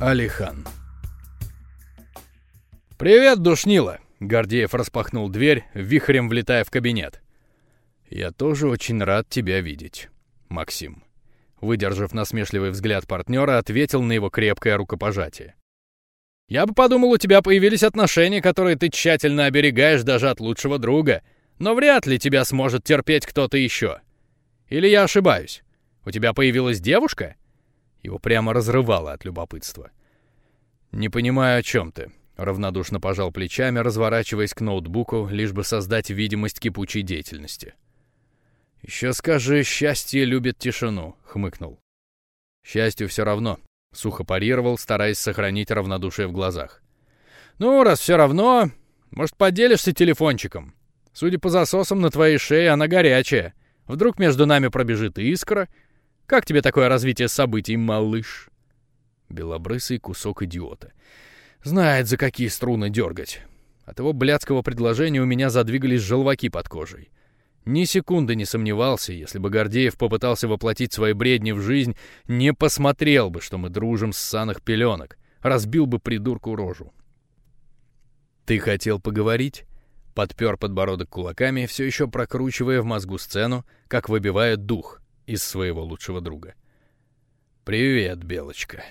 Алихан. «Привет, душнила!» — Гордеев распахнул дверь, вихрем влетая в кабинет. «Я тоже очень рад тебя видеть, Максим». Выдержав насмешливый взгляд партнера, ответил на его крепкое рукопожатие. «Я бы подумал, у тебя появились отношения, которые ты тщательно оберегаешь даже от лучшего друга, но вряд ли тебя сможет терпеть кто-то еще. Или я ошибаюсь? У тебя появилась девушка?» Его прямо разрывало от любопытства. «Не понимаю, о чем ты», — равнодушно пожал плечами, разворачиваясь к ноутбуку, лишь бы создать видимость кипучей деятельности. «Еще скажи, счастье любит тишину», — хмыкнул. «Счастью все равно», — сухо парировал, стараясь сохранить равнодушие в глазах. «Ну, раз все равно, может, поделишься телефончиком? Судя по засосам на твоей шее, она горячая. Вдруг между нами пробежит искра, как тебе такое развитие событий, малыш?» Белобрысый кусок идиота. Знает, за какие струны дергать. От его блядского предложения у меня задвигались желваки под кожей. Ни секунды не сомневался, если бы Гордеев попытался воплотить свои бредни в жизнь, не посмотрел бы, что мы дружим с саных пеленок, разбил бы придурку рожу. «Ты хотел поговорить?» Подпер подбородок кулаками, все еще прокручивая в мозгу сцену, как выбивает дух из своего лучшего друга. «Привет, Белочка.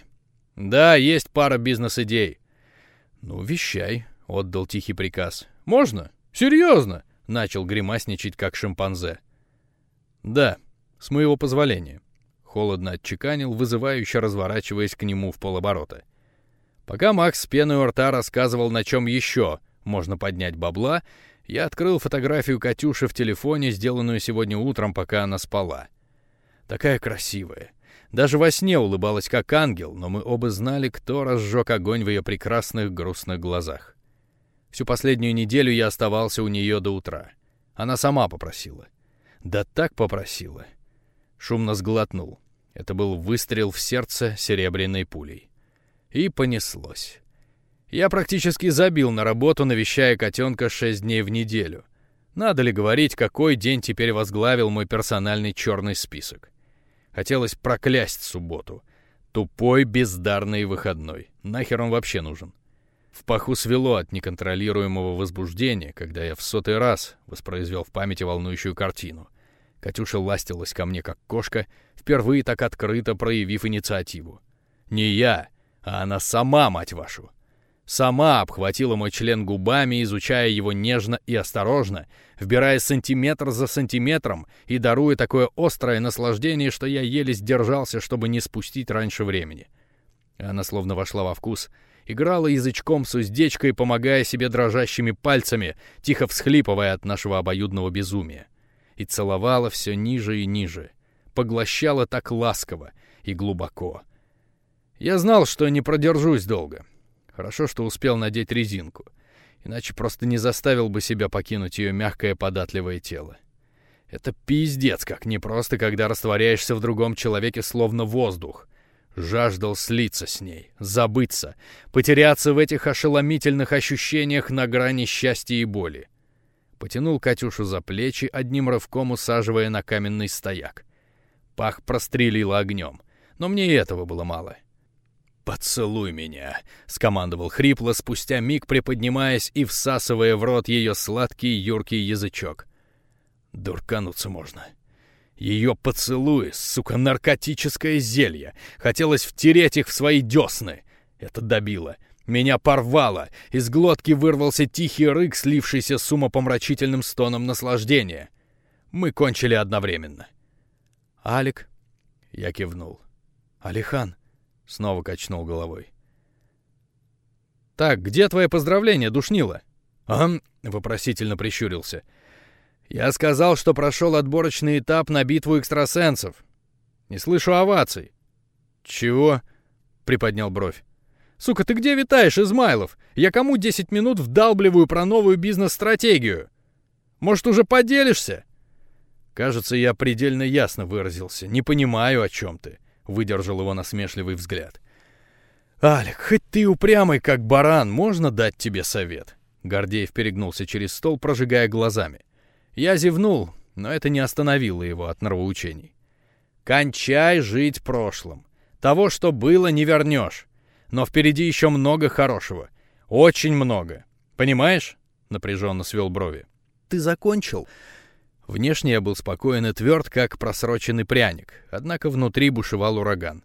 Да, есть пара бизнес-идей». «Ну, вещай», — отдал тихий приказ. «Можно? Серьезно?» — начал гримасничать, как шимпанзе. «Да, с моего позволения», — холодно отчеканил, вызывающе разворачиваясь к нему в полоборота. Пока Макс с пеной у рта рассказывал, на чем еще можно поднять бабла, я открыл фотографию Катюши в телефоне, сделанную сегодня утром, пока она спала. Такая красивая. Даже во сне улыбалась как ангел, но мы оба знали, кто разжег огонь в ее прекрасных грустных глазах. Всю последнюю неделю я оставался у нее до утра. Она сама попросила. Да так попросила. Шумно сглотнул. Это был выстрел в сердце серебряной пулей. И понеслось. Я практически забил на работу, навещая котенка шесть дней в неделю. Надо ли говорить, какой день теперь возглавил мой персональный черный список? Хотелось проклясть субботу. Тупой, бездарный выходной. Нахер он вообще нужен? В паху свело от неконтролируемого возбуждения, когда я в сотый раз воспроизвел в памяти волнующую картину. Катюша ластилась ко мне как кошка, впервые так открыто проявив инициативу. Не я, а она сама, мать вашу. Сама обхватила мой член губами, изучая его нежно и осторожно, вбирая сантиметр за сантиметром и даруя такое острое наслаждение, что я еле сдержался, чтобы не спустить раньше времени. Она словно вошла во вкус, играла язычком с уздечкой, помогая себе дрожащими пальцами, тихо всхлипывая от нашего обоюдного безумия. И целовала все ниже и ниже, поглощала так ласково и глубоко. Я знал, что не продержусь долго. Хорошо, что успел надеть резинку. Иначе просто не заставил бы себя покинуть ее мягкое податливое тело. Это пиздец, как непросто, когда растворяешься в другом человеке словно воздух. Жаждал слиться с ней, забыться, потеряться в этих ошеломительных ощущениях на грани счастья и боли. Потянул Катюшу за плечи, одним рывком усаживая на каменный стояк. Пах прострелило огнем, но мне и этого было мало. — «Поцелуй меня», — скомандовал хрипло, спустя миг приподнимаясь и всасывая в рот ее сладкий юркий язычок. Дуркануться можно. Ее поцелуи, сука, наркотическое зелье. Хотелось втереть их в свои десны. Это добило. Меня порвало. Из глотки вырвался тихий рык, слившийся с умопомрачительным стоном наслаждения. Мы кончили одновременно. «Алик?» — я кивнул. «Алихан?» Снова качнул головой. «Так, где твое поздравление, душнила?» «Ам?» — вопросительно прищурился. «Я сказал, что прошел отборочный этап на битву экстрасенсов. Не слышу оваций». «Чего?» — приподнял бровь. «Сука, ты где витаешь, Измайлов? Я кому 10 минут вдалбливаю про новую бизнес-стратегию? Может, уже поделишься?» Кажется, я предельно ясно выразился. Не понимаю, о чем ты выдержал его насмешливый взгляд. «Алик, хоть ты упрямый, как баран, можно дать тебе совет?» Гордеев перегнулся через стол, прожигая глазами. Я зевнул, но это не остановило его от нравоучений. «Кончай жить прошлым. Того, что было, не вернешь. но впереди еще много хорошего. Очень много. Понимаешь?» — напряженно свел брови. «Ты закончил?» Внешне я был спокоен и тверд, как просроченный пряник, однако внутри бушевал ураган.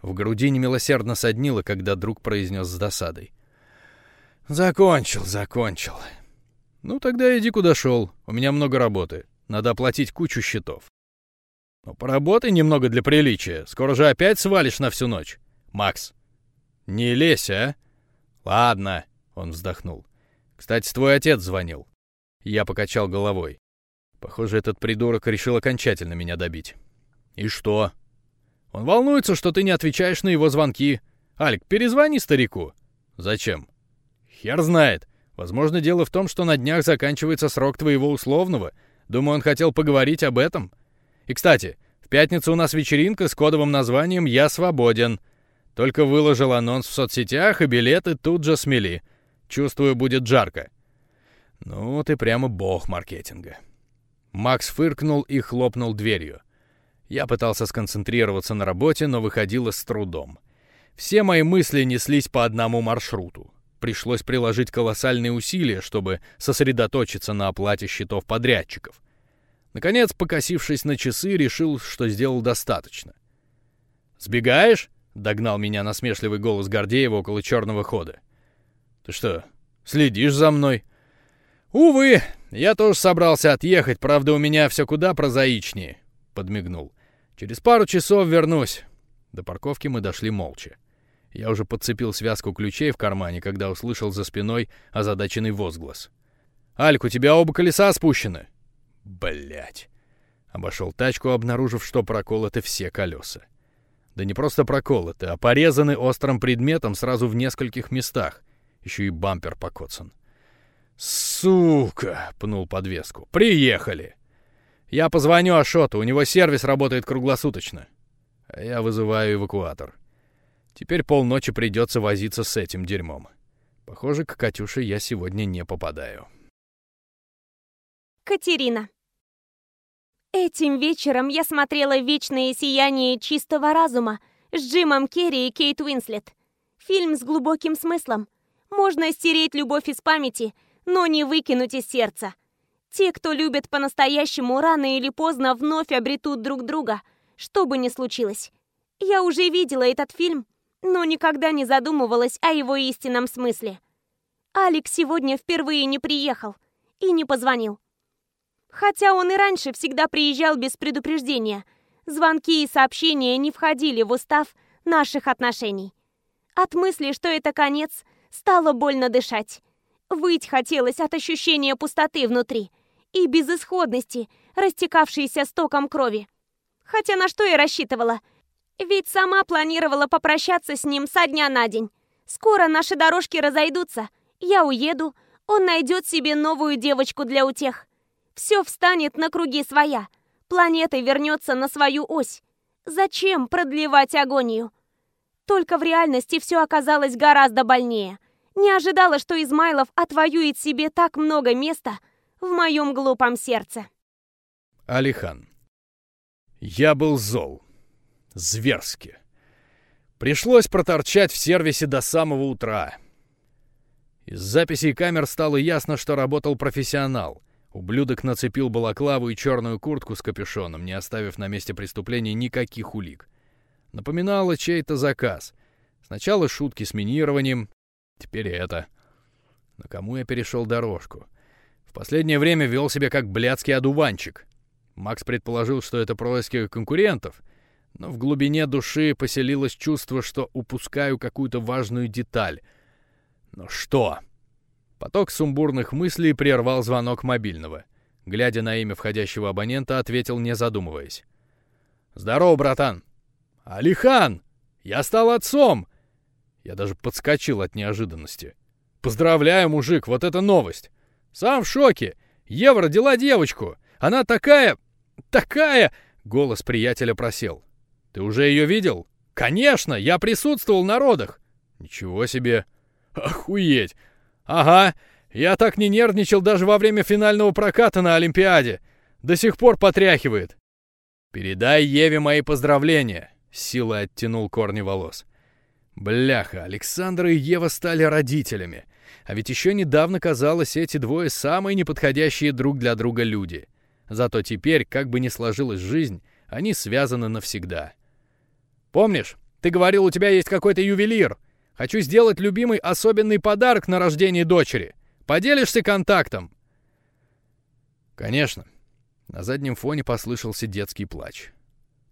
В груди немилосердно соднило, когда друг произнес с досадой. «Закончил, закончил. Ну, тогда иди куда шел. У меня много работы. Надо оплатить кучу счетов. Ну, поработай немного для приличия. Скоро же опять свалишь на всю ночь. Макс, не лезь, а? Ладно, он вздохнул. Кстати, твой отец звонил. Я покачал головой. Похоже, этот придурок решил окончательно меня добить. И что? Он волнуется, что ты не отвечаешь на его звонки. Алик, перезвони старику. Зачем? Хер знает. Возможно, дело в том, что на днях заканчивается срок твоего условного. Думаю, он хотел поговорить об этом. И, кстати, в пятницу у нас вечеринка с кодовым названием «Я свободен». Только выложил анонс в соцсетях, и билеты тут же смели. Чувствую, будет жарко. Ну, ты прямо бог маркетинга. Макс фыркнул и хлопнул дверью. Я пытался сконцентрироваться на работе, но выходило с трудом. Все мои мысли неслись по одному маршруту. Пришлось приложить колоссальные усилия, чтобы сосредоточиться на оплате счетов подрядчиков. Наконец, покосившись на часы, решил, что сделал достаточно. «Сбегаешь?» — догнал меня насмешливый голос Гордеева около черного хода. «Ты что, следишь за мной?» «Увы, я тоже собрался отъехать, правда, у меня все куда прозаичнее», — подмигнул. «Через пару часов вернусь». До парковки мы дошли молча. Я уже подцепил связку ключей в кармане, когда услышал за спиной озадаченный возглас. «Альк, у тебя оба колеса спущены!» Блять. Обошел тачку, обнаружив, что проколоты все колеса. Да не просто проколоты, а порезаны острым предметом сразу в нескольких местах. Еще и бампер покоцан. «Сука!» — пнул подвеску. «Приехали!» «Я позвоню Ашоту, у него сервис работает круглосуточно». А я вызываю эвакуатор. Теперь полночи придется возиться с этим дерьмом. Похоже, к Катюше я сегодня не попадаю. Катерина. Этим вечером я смотрела «Вечное сияние чистого разума» с Джимом Керри и Кейт Уинслет. Фильм с глубоким смыслом. Можно стереть любовь из памяти, но не выкинуть из сердца. Те, кто любит по-настоящему, рано или поздно вновь обретут друг друга, что бы ни случилось. Я уже видела этот фильм но никогда не задумывалась о его истинном смысле. Алекс сегодня впервые не приехал и не позвонил. Хотя он и раньше всегда приезжал без предупреждения. Звонки и сообщения не входили в устав наших отношений. От мысли, что это конец, стало больно дышать. Выть хотелось от ощущения пустоты внутри и безысходности, растекавшейся стоком крови. Хотя на что я рассчитывала – ведь сама планировала попрощаться с ним со дня на день. Скоро наши дорожки разойдутся. Я уеду, он найдет себе новую девочку для утех. Все встанет на круги своя. Планета вернется на свою ось. Зачем продлевать агонию? Только в реальности все оказалось гораздо больнее. Не ожидала, что Измайлов отвоюет себе так много места в моем глупом сердце. Алихан. Я был зол. Зверски. Пришлось проторчать в сервисе до самого утра. Из записей камер стало ясно, что работал профессионал. Ублюдок нацепил балаклаву и черную куртку с капюшоном, не оставив на месте преступления никаких улик. Напоминало чей-то заказ. Сначала шутки с минированием, теперь это. Но кому я перешел дорожку? В последнее время вел себя как блядский одуванчик. Макс предположил, что это происки конкурентов — но в глубине души поселилось чувство, что упускаю какую-то важную деталь. Но что? Поток сумбурных мыслей прервал звонок мобильного. Глядя на имя входящего абонента, ответил, не задумываясь. «Здорово, братан!» «Алихан! Я стал отцом!» Я даже подскочил от неожиданности. «Поздравляю, мужик, вот это новость! Сам в шоке! Ева родила девочку! Она такая... такая...» Голос приятеля просел. Ты уже ее видел? Конечно, я присутствовал на родах. Ничего себе. Охуеть. Ага, я так не нервничал даже во время финального проката на Олимпиаде. До сих пор потряхивает. Передай Еве мои поздравления. Силой оттянул корни волос. Бляха, Александр и Ева стали родителями. А ведь еще недавно казалось, эти двое самые неподходящие друг для друга люди. Зато теперь, как бы ни сложилась жизнь, они связаны навсегда. «Помнишь, ты говорил, у тебя есть какой-то ювелир? Хочу сделать любимый особенный подарок на рождение дочери. Поделишься контактом?» «Конечно». На заднем фоне послышался детский плач.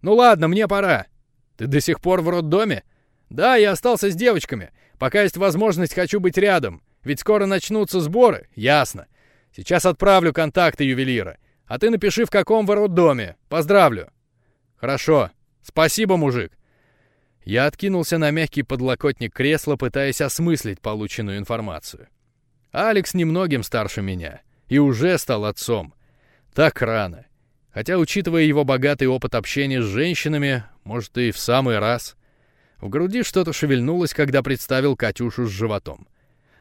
«Ну ладно, мне пора. Ты до сих пор в роддоме?» «Да, я остался с девочками. Пока есть возможность, хочу быть рядом. Ведь скоро начнутся сборы, ясно. Сейчас отправлю контакты ювелира. А ты напиши, в каком вы роддоме. Поздравлю». «Хорошо. Спасибо, мужик». Я откинулся на мягкий подлокотник кресла, пытаясь осмыслить полученную информацию. Алекс немногим старше меня и уже стал отцом. Так рано. Хотя, учитывая его богатый опыт общения с женщинами, может, и в самый раз. В груди что-то шевельнулось, когда представил Катюшу с животом.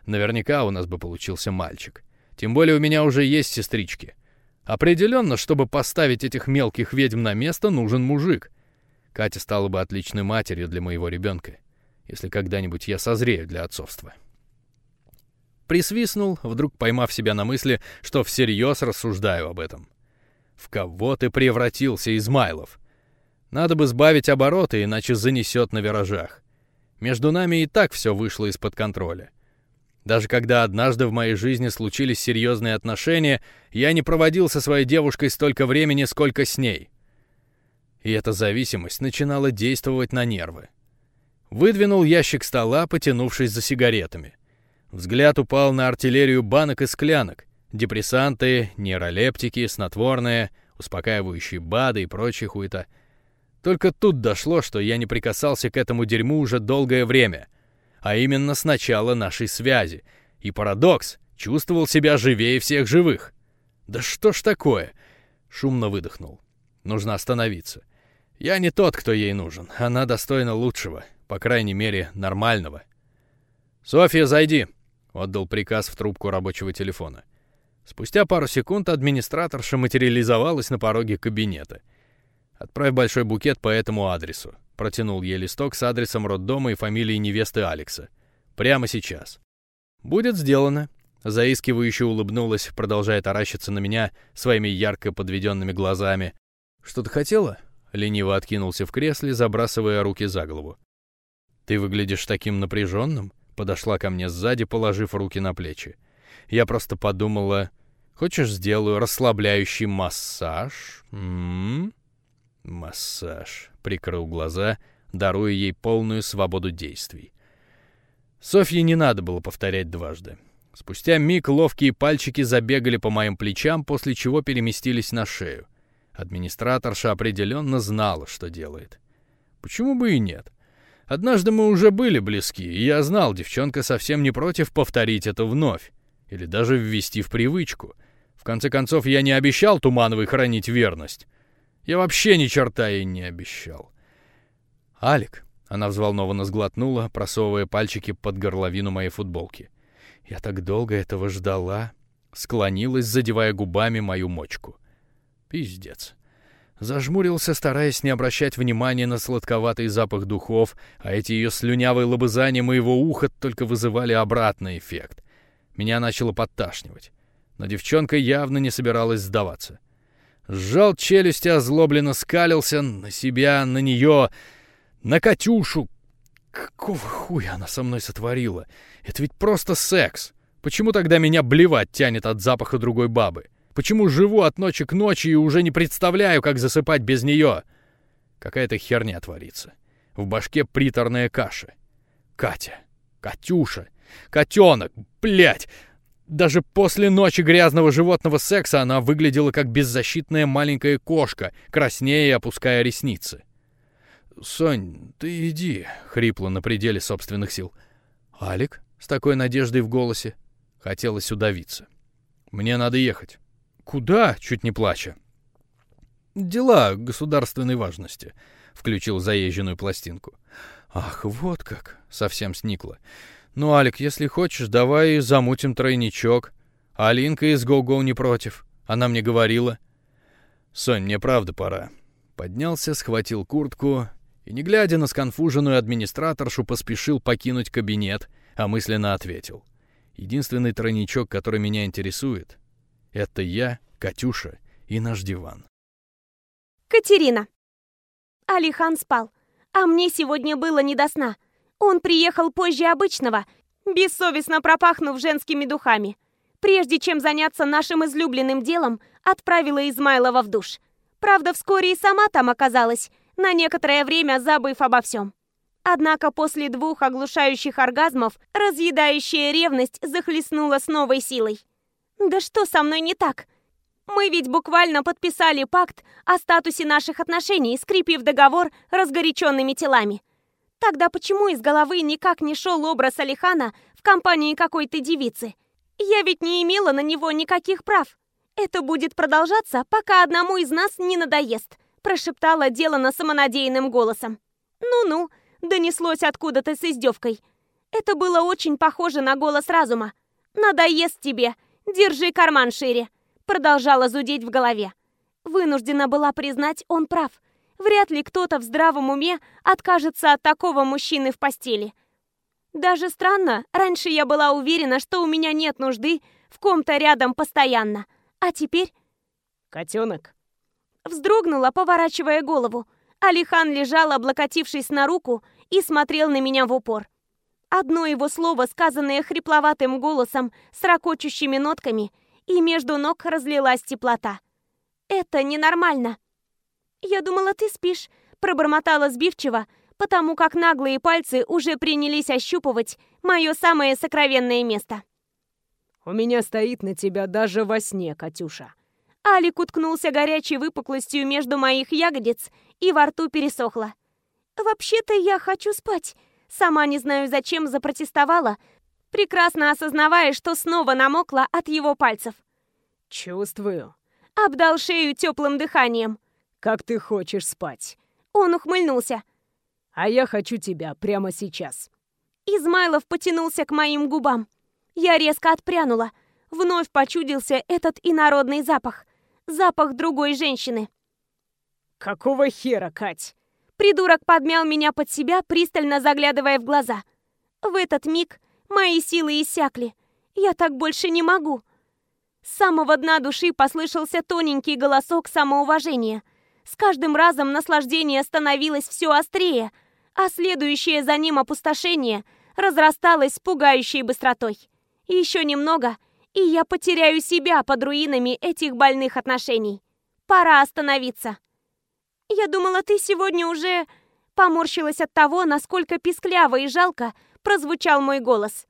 Наверняка у нас бы получился мальчик. Тем более у меня уже есть сестрички. Определенно, чтобы поставить этих мелких ведьм на место, нужен мужик. Катя стала бы отличной матерью для моего ребенка, если когда-нибудь я созрею для отцовства. Присвистнул, вдруг поймав себя на мысли, что всерьез рассуждаю об этом. В кого ты превратился, Измайлов? Надо бы сбавить обороты, иначе занесет на виражах. Между нами и так все вышло из-под контроля. Даже когда однажды в моей жизни случились серьезные отношения, я не проводил со своей девушкой столько времени, сколько с ней. И эта зависимость начинала действовать на нервы. Выдвинул ящик стола, потянувшись за сигаретами. Взгляд упал на артиллерию банок и склянок, депрессанты, нейролептики, снотворные, успокаивающие БАДы и прочая хуета. Только тут дошло, что я не прикасался к этому дерьму уже долгое время — а именно с начала нашей связи. И парадокс, чувствовал себя живее всех живых. «Да что ж такое?» Шумно выдохнул. «Нужно остановиться. Я не тот, кто ей нужен. Она достойна лучшего, по крайней мере, нормального». «Софья, зайди!» — отдал приказ в трубку рабочего телефона. Спустя пару секунд администраторша материализовалась на пороге кабинета. «Отправь большой букет по этому адресу. Протянул ей листок с адресом роддома и фамилией невесты Алекса. Прямо сейчас. «Будет сделано», — заискивающе улыбнулась, продолжая таращиться на меня своими ярко подведенными глазами. «Что ты хотела?» — лениво откинулся в кресле, забрасывая руки за голову. «Ты выглядишь таким напряженным», — подошла ко мне сзади, положив руки на плечи. Я просто подумала, «Хочешь, сделаю расслабляющий массаж?» М -м -м? Массаж. Прикрыл глаза, даруя ей полную свободу действий. Софье не надо было повторять дважды. Спустя миг ловкие пальчики забегали по моим плечам, после чего переместились на шею. Администраторша определенно знала, что делает. Почему бы и нет? Однажды мы уже были близки, и я знал, девчонка совсем не против повторить это вновь. Или даже ввести в привычку. В конце концов, я не обещал Тумановой хранить верность. Я вообще ни черта ей не обещал. «Алик», — она взволнованно сглотнула, просовывая пальчики под горловину моей футболки. «Я так долго этого ждала», — склонилась, задевая губами мою мочку. «Пиздец». Зажмурился, стараясь не обращать внимания на сладковатый запах духов, а эти ее слюнявые лобызания моего уха только вызывали обратный эффект. Меня начало подташнивать. Но девчонка явно не собиралась сдаваться. Сжал челюсти, озлобленно скалился на себя, на нее, на Катюшу. Какого хуя она со мной сотворила? Это ведь просто секс. Почему тогда меня блевать тянет от запаха другой бабы? Почему живу от ночи к ночи и уже не представляю, как засыпать без нее? Какая-то херня творится. В башке приторная каша. Катя. Катюша. Котенок. Блять. Даже после ночи грязного животного секса она выглядела как беззащитная маленькая кошка, краснея и опуская ресницы. «Сонь, ты иди», — хрипло на пределе собственных сил. «Алик?» — с такой надеждой в голосе. Хотелось удавиться. «Мне надо ехать». «Куда?» — чуть не плача. «Дела государственной важности», — включил заезженную пластинку. «Ах, вот как!» — совсем сникло. «Ну, Алик, если хочешь, давай замутим тройничок. Алинка из Го-Го не против. Она мне говорила». «Сонь, мне правда пора». Поднялся, схватил куртку И не глядя на сконфуженную администраторшу, поспешил покинуть кабинет, а мысленно ответил. Единственный тройничок, который меня интересует, это я, Катюша и наш диван. Катерина. Алихан спал, а мне сегодня было не до сна. Он приехал позже обычного, бессовестно пропахнув женскими духами. Прежде чем заняться нашим излюбленным делом, отправила Измайлова в душ. Правда, вскоре и сама там оказалась, на некоторое время забыв обо всем. Однако после двух оглушающих оргазмов разъедающая ревность захлестнула с новой силой. Да что со мной не так? Мы ведь буквально подписали пакт о статусе наших отношений, скрепив договор разгоряченными телами. Тогда почему из головы никак не шел образ Алихана в компании какой-то девицы? Я ведь не имела на него никаких прав. Это будет продолжаться, пока одному из нас не надоест, прошептала Делана самонадеянным голосом. Ну-ну, донеслось откуда-то с издевкой. Это было очень похоже на голос разума. Надоест тебе, держи карман шире, продолжала зудеть в голове. Вынуждена была признать, он прав. Вряд ли кто-то в здравом уме откажется от такого мужчины в постели. Даже странно, раньше я была уверена, что у меня нет нужды в ком-то рядом постоянно. А теперь... Котенок. Вздрогнула, поворачивая голову. Алихан лежал, облокотившись на руку, и смотрел на меня в упор. Одно его слово, сказанное хрипловатым голосом с ракочущими нотками, и между ног разлилась теплота. Это ненормально. «Я думала, ты спишь», — пробормотала сбивчиво, потому как наглые пальцы уже принялись ощупывать мое самое сокровенное место. «У меня стоит на тебя даже во сне, Катюша». Алик уткнулся горячей выпуклостью между моих ягодиц, и во рту пересохло. «Вообще-то я хочу спать». Сама не знаю, зачем запротестовала, прекрасно осознавая, что снова намокла от его пальцев. «Чувствую». Обдал шею теплым дыханием как ты хочешь спать. Он ухмыльнулся. А я хочу тебя прямо сейчас. Измайлов потянулся к моим губам. Я резко отпрянула. Вновь почудился этот инородный запах. Запах другой женщины. Какого хера, Кать? Придурок подмял меня под себя, пристально заглядывая в глаза. В этот миг мои силы иссякли. Я так больше не могу. С самого дна души послышался тоненький голосок самоуважения – с каждым разом наслаждение становилось все острее, а следующее за ним опустошение разрасталось с пугающей быстротой. Еще немного, и я потеряю себя под руинами этих больных отношений. Пора остановиться. Я думала, ты сегодня уже... Поморщилась от того, насколько пискляво и жалко прозвучал мой голос.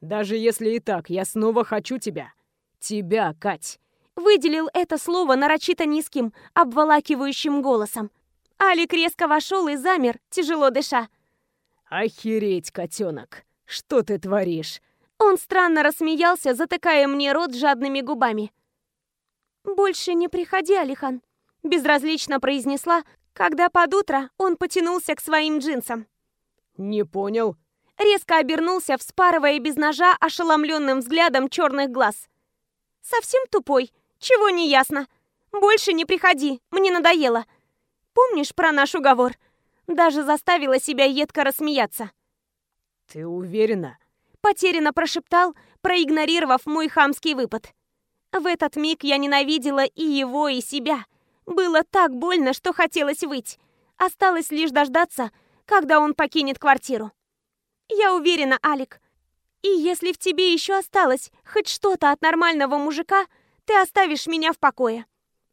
Даже если и так, я снова хочу тебя. Тебя, Кать выделил это слово нарочито низким, обволакивающим голосом. Алик резко вошел и замер, тяжело дыша. «Охереть, котенок! Что ты творишь?» Он странно рассмеялся, затыкая мне рот жадными губами. «Больше не приходи, Алихан», — безразлично произнесла, когда под утро он потянулся к своим джинсам. «Не понял». Резко обернулся, вспарывая без ножа ошеломленным взглядом черных глаз. «Совсем тупой?» Чего не ясно? Больше не приходи, мне надоело. Помнишь про наш уговор? Даже заставила себя едко рассмеяться. Ты уверена? Потерянно прошептал, проигнорировав мой хамский выпад. В этот миг я ненавидела и его, и себя. Было так больно, что хотелось выть. Осталось лишь дождаться, когда он покинет квартиру. Я уверена, Алик. И если в тебе еще осталось хоть что-то от нормального мужика, ты оставишь меня в покое.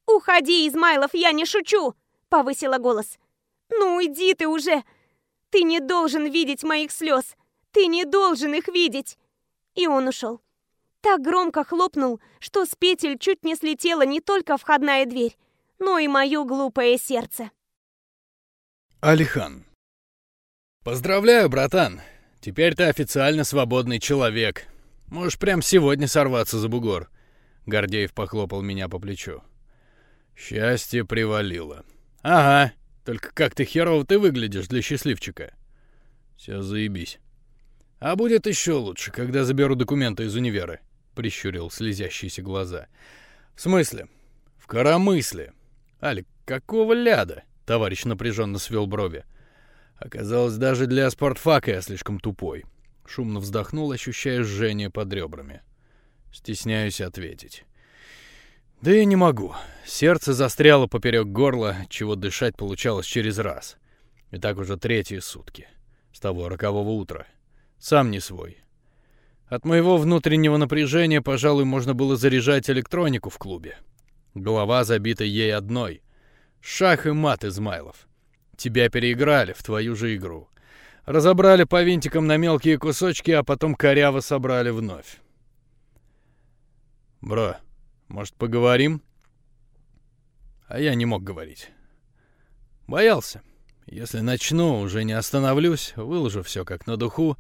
Уходи, Измайлов, я не шучу, повысила голос. Ну, иди ты уже. Ты не должен видеть моих слез. Ты не должен их видеть. И он ушел. Так громко хлопнул, что с петель чуть не слетела не только входная дверь, но и мое глупое сердце. Алихан. Поздравляю, братан. Теперь ты официально свободный человек. Можешь прямо сегодня сорваться за бугор. Гордеев похлопал меня по плечу. Счастье привалило. Ага, только как ты херово ты выглядишь для счастливчика. Все заебись. А будет еще лучше, когда заберу документы из универа, прищурил слезящиеся глаза. В смысле? В коромысле. Алик, какого ляда? Товарищ напряженно свел брови. Оказалось, даже для спортфака я слишком тупой. Шумно вздохнул, ощущая жжение под ребрами. Стесняюсь ответить. Да и не могу. Сердце застряло поперек горла, чего дышать получалось через раз. И так уже третьи сутки. С того рокового утра. Сам не свой. От моего внутреннего напряжения, пожалуй, можно было заряжать электронику в клубе. Голова забита ей одной. Шах и мат, Измайлов. Тебя переиграли в твою же игру. Разобрали по винтикам на мелкие кусочки, а потом коряво собрали вновь. Бро, может, поговорим? А я не мог говорить. Боялся. Если начну, уже не остановлюсь, выложу все как на духу,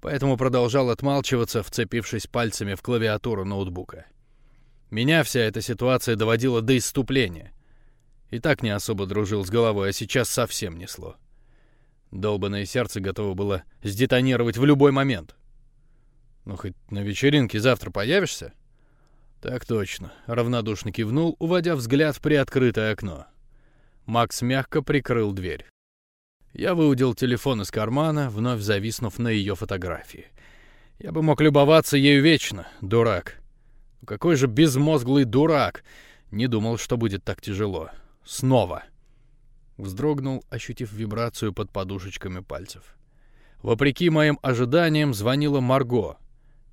поэтому продолжал отмалчиваться, вцепившись пальцами в клавиатуру ноутбука. Меня вся эта ситуация доводила до исступления. И так не особо дружил с головой, а сейчас совсем несло. Долбанное сердце готово было сдетонировать в любой момент. «Ну, хоть на вечеринке завтра появишься?» «Так точно», — равнодушно кивнул, уводя взгляд в приоткрытое окно. Макс мягко прикрыл дверь. Я выудил телефон из кармана, вновь зависнув на ее фотографии. Я бы мог любоваться ею вечно, дурак. Ну какой же безмозглый дурак! Не думал, что будет так тяжело. Снова. Вздрогнул, ощутив вибрацию под подушечками пальцев. Вопреки моим ожиданиям, звонила Марго.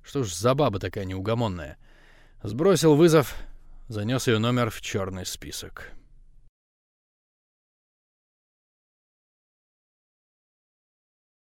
Что ж за баба такая неугомонная? Сбросил вызов, занес ее номер в черный список.